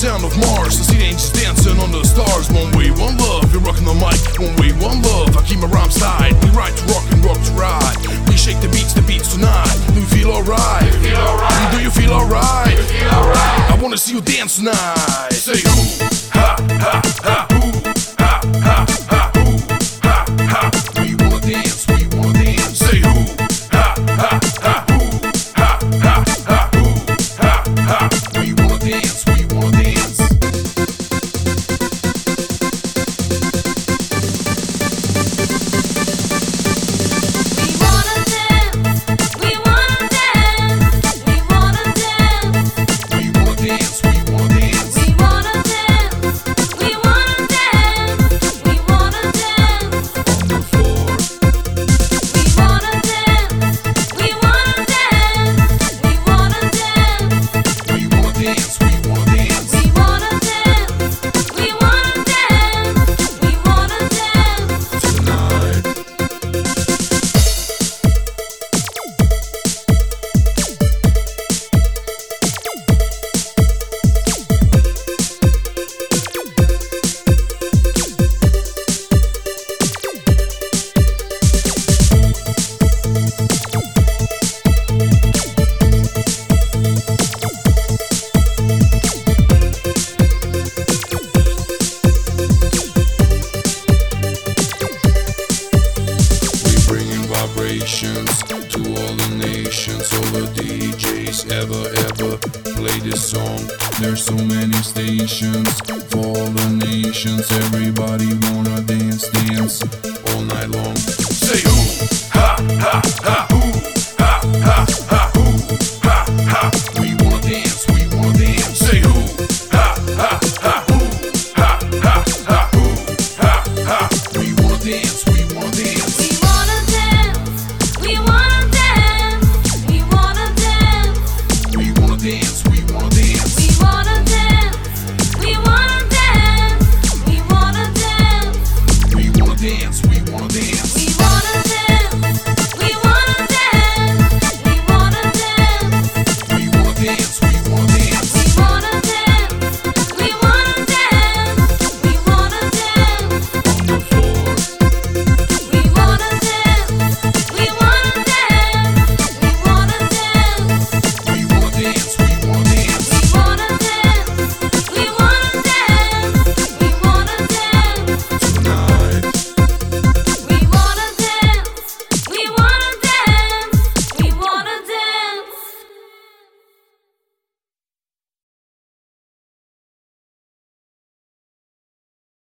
sound of Mars. I see the angels dancing on the stars. One way, one love. You're rocking the mic. One way, one love. I keep my rhymes tight. We ride to rock and rock to ride. We shake the beats, the beats tonight. Do you feel alright? Do you feel alright? I wanna see you dance tonight. Say who? Ha ha ha. Who? Ha ha ha. Who? Ha ha. We wanna dance. We wanna dance. Say who? Ha to all the nations, all the DJs ever, ever play this song. There's so many stations for all the nations. Everybody wanna dance, dance all night long. Say who? Ha ha